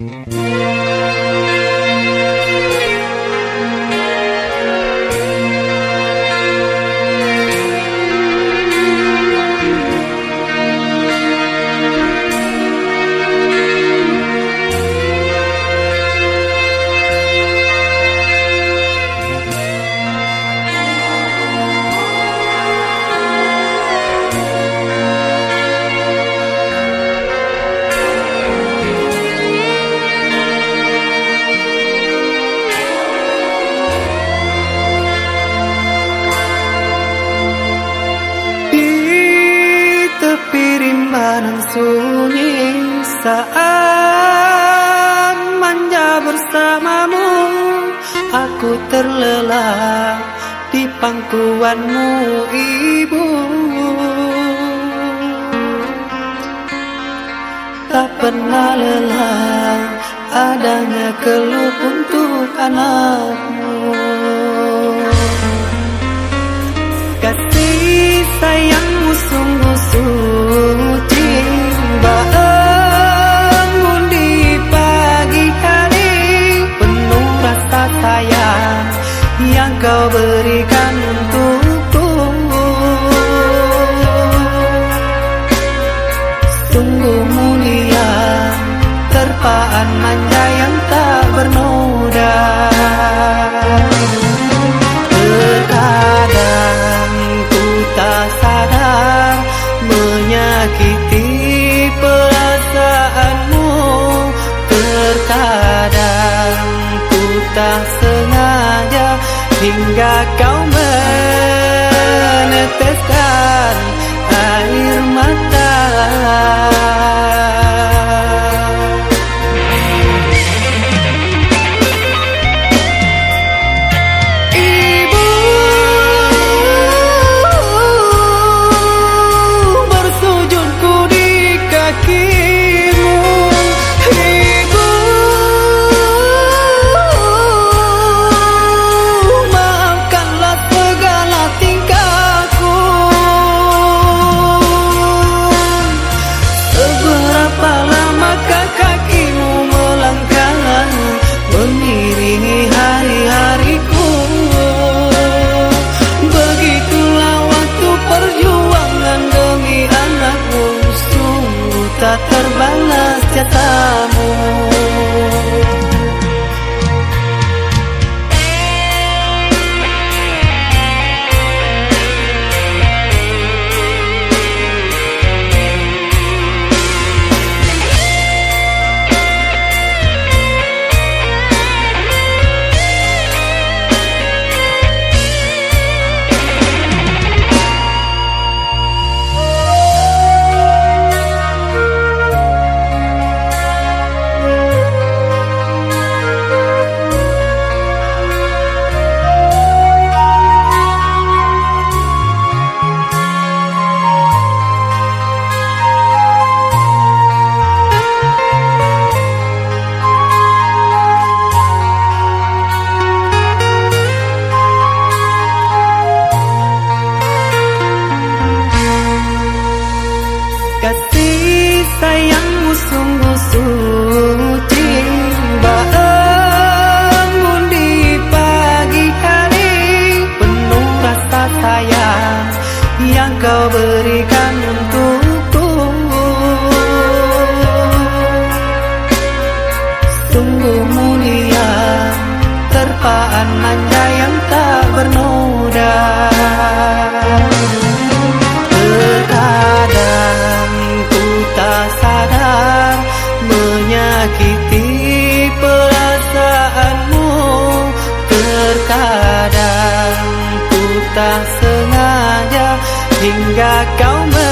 Mm-hmm. Jalanan sunyi saat manja bersamamu Aku terlelap di pangkuanmu ibu. Tak pernah lelah adanya keluh untuk anakmu kau berikan untukku. Sungguh mulia terpaan manja yang tak bernoda bình gà cao sayang Yang kau berikan tak sengaja hingga kau men